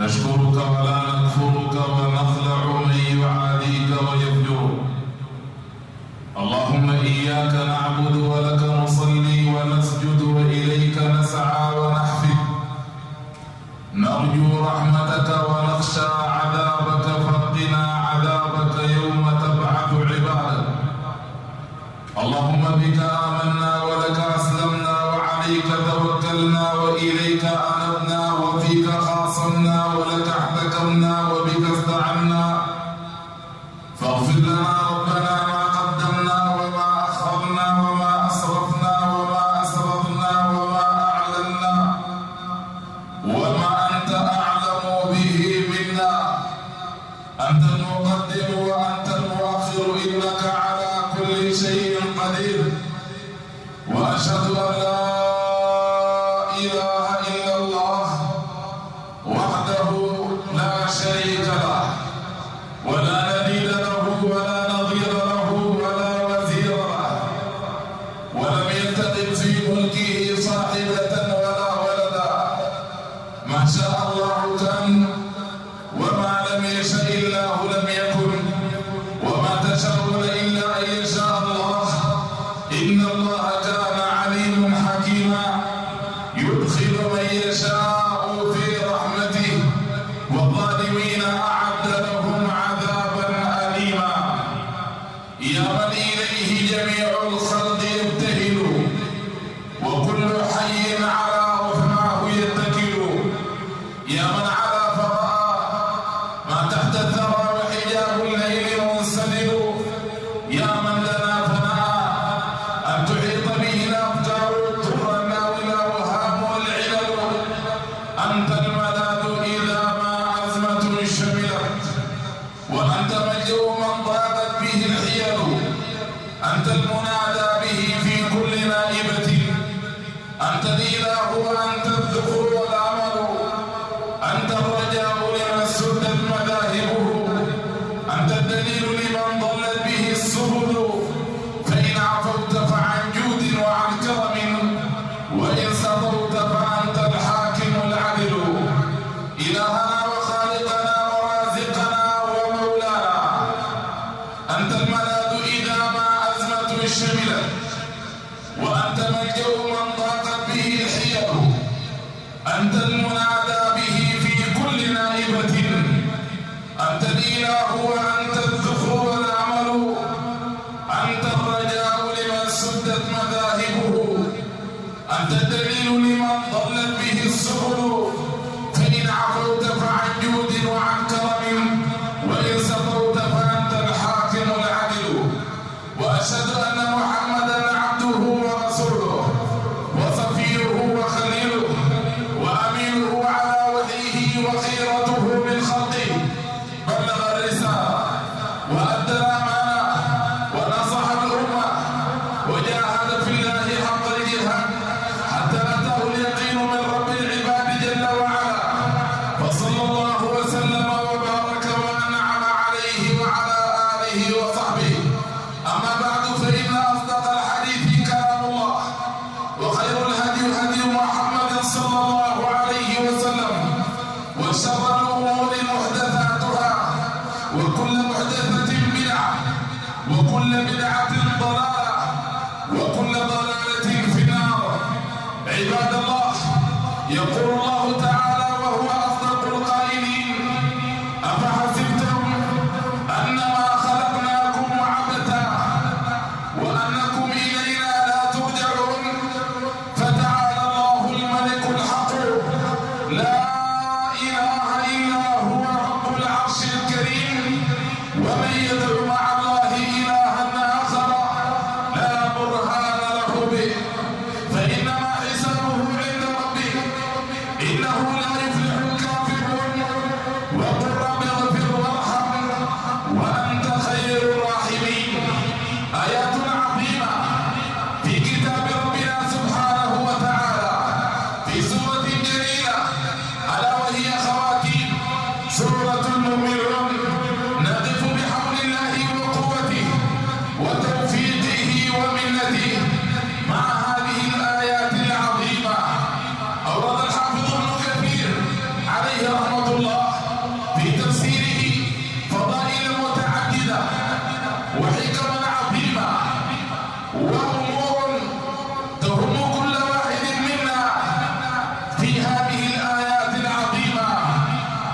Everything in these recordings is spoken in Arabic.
نشكرك ولا نكفرك ونخلع من يعاديك ويفجرك. اللهم إياك نعبد ولك نصلي ونسجد وإليك نسعى ونحفظ. نرجو رحمتك ونخشى عذابك فقنا عذابك يوم تبعث عبادك. اللهم بك آمنا ولك أسلمنا وعليك توكلنا وإليك أنبنا وفيك خلقنا تخافونا ولا تحبكونا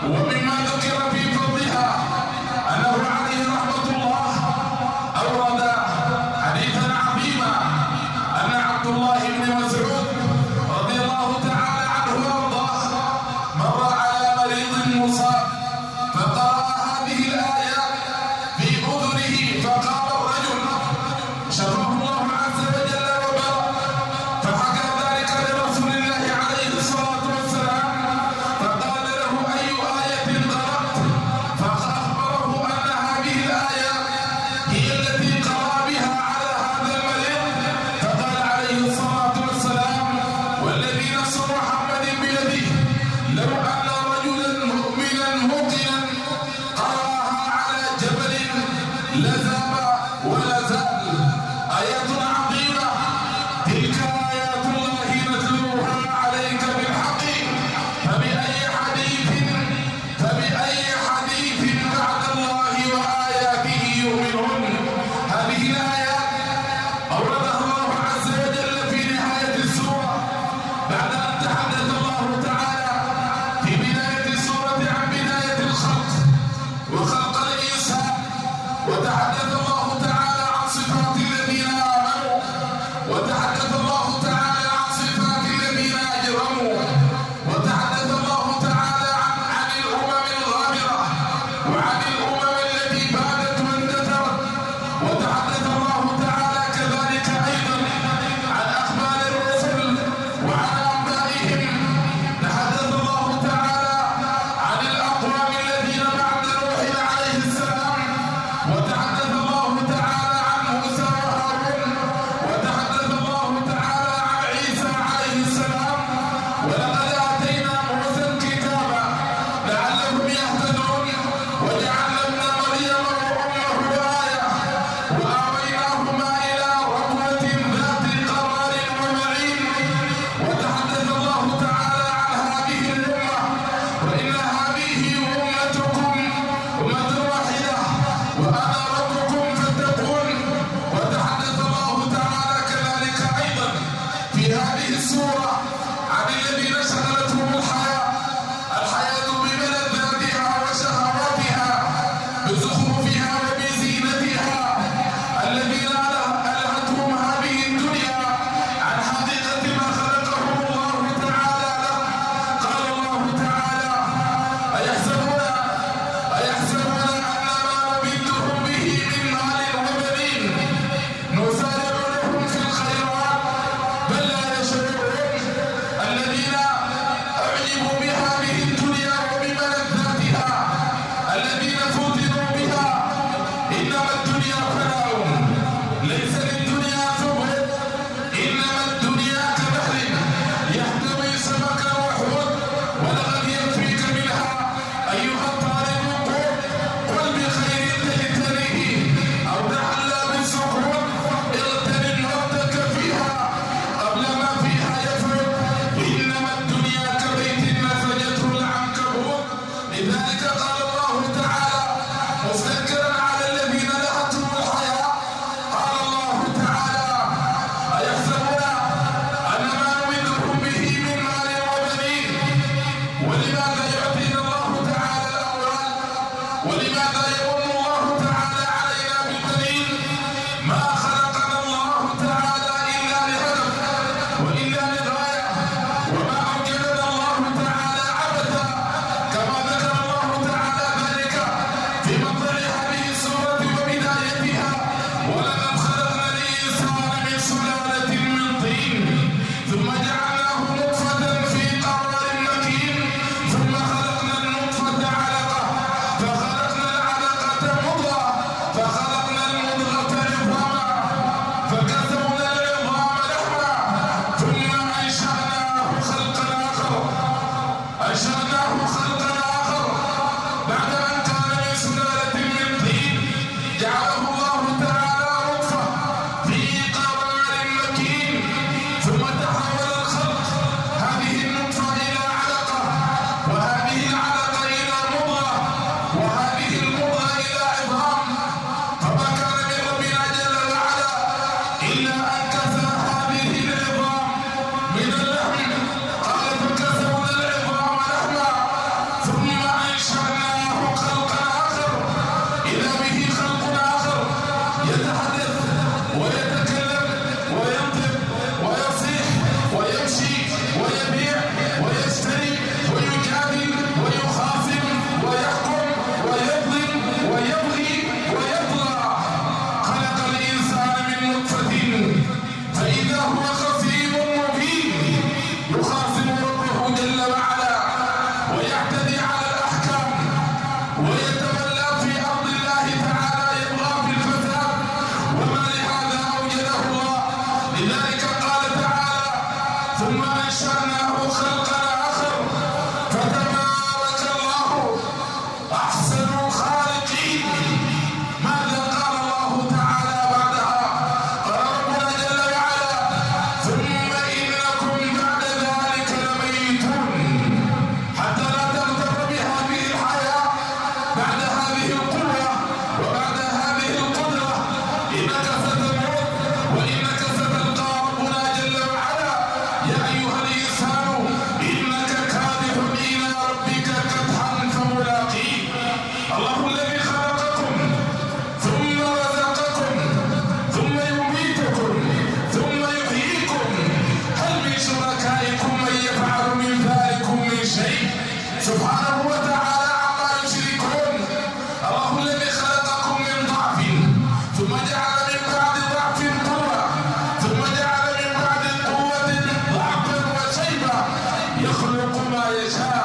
Obrigado pela vida. এসা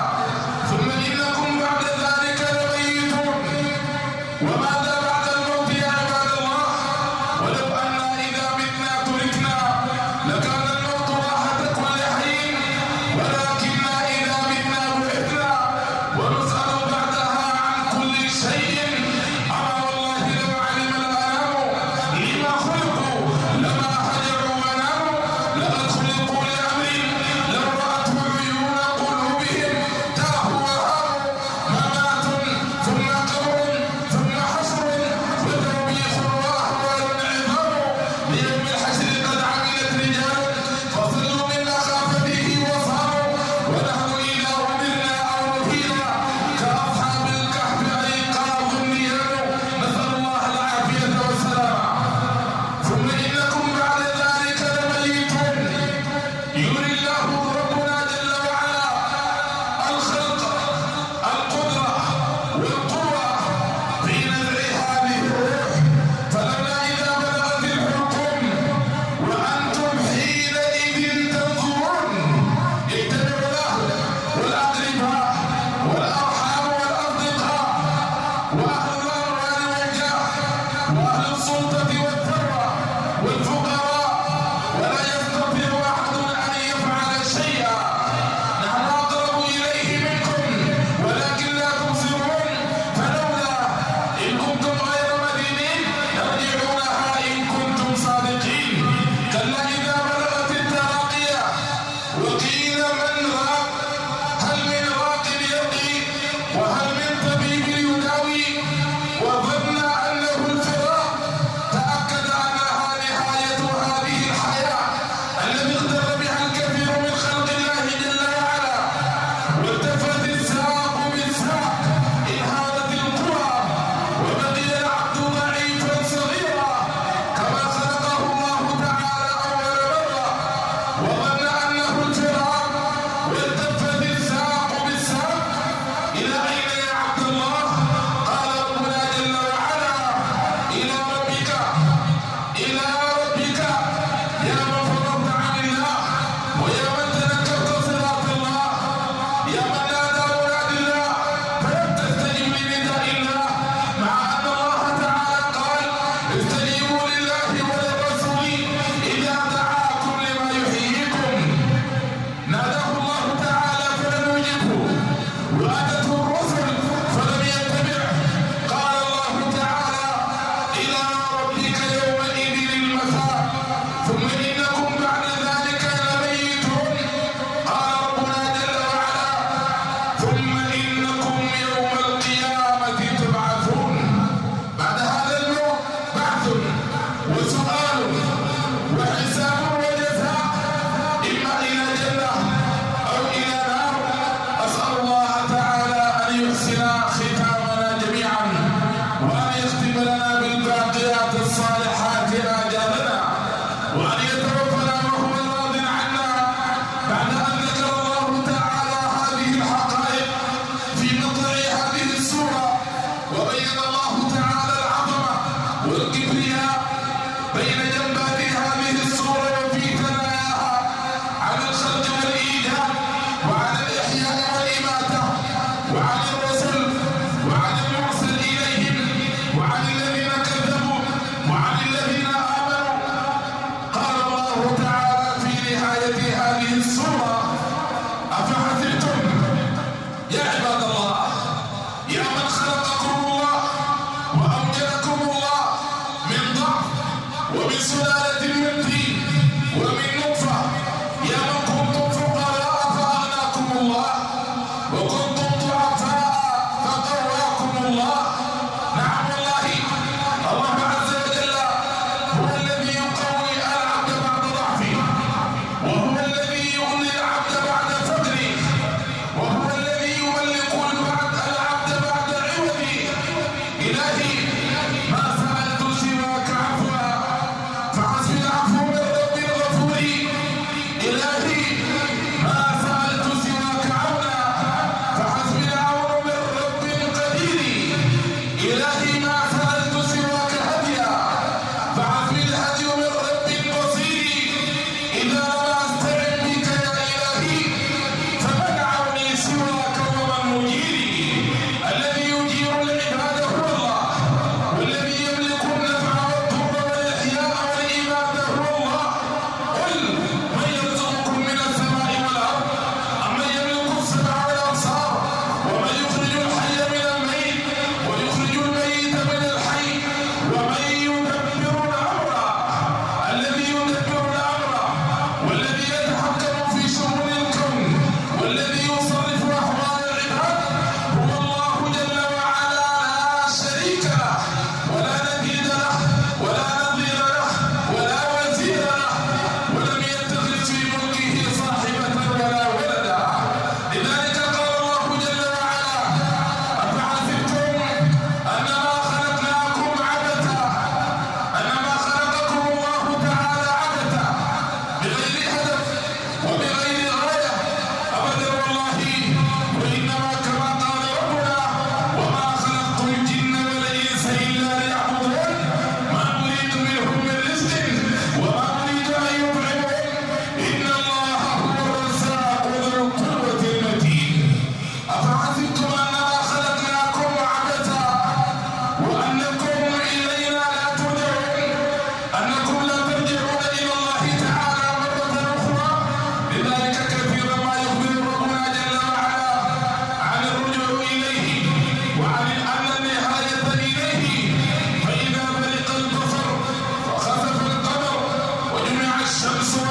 Shams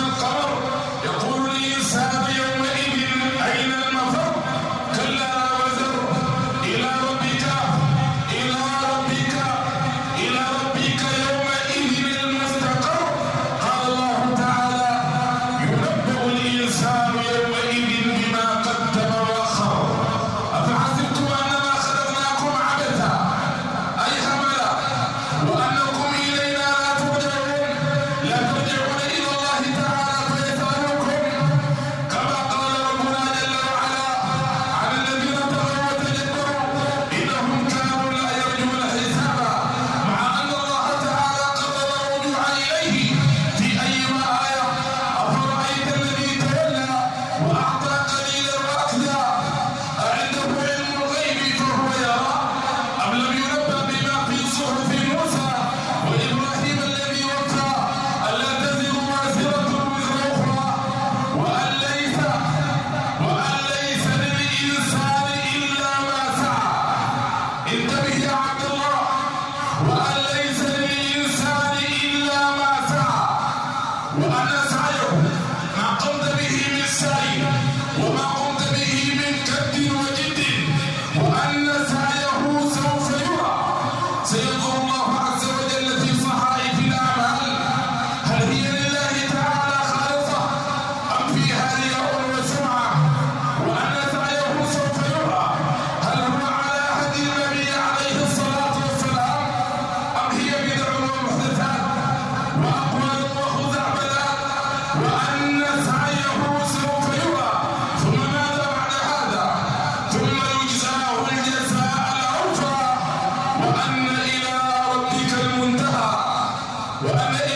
But I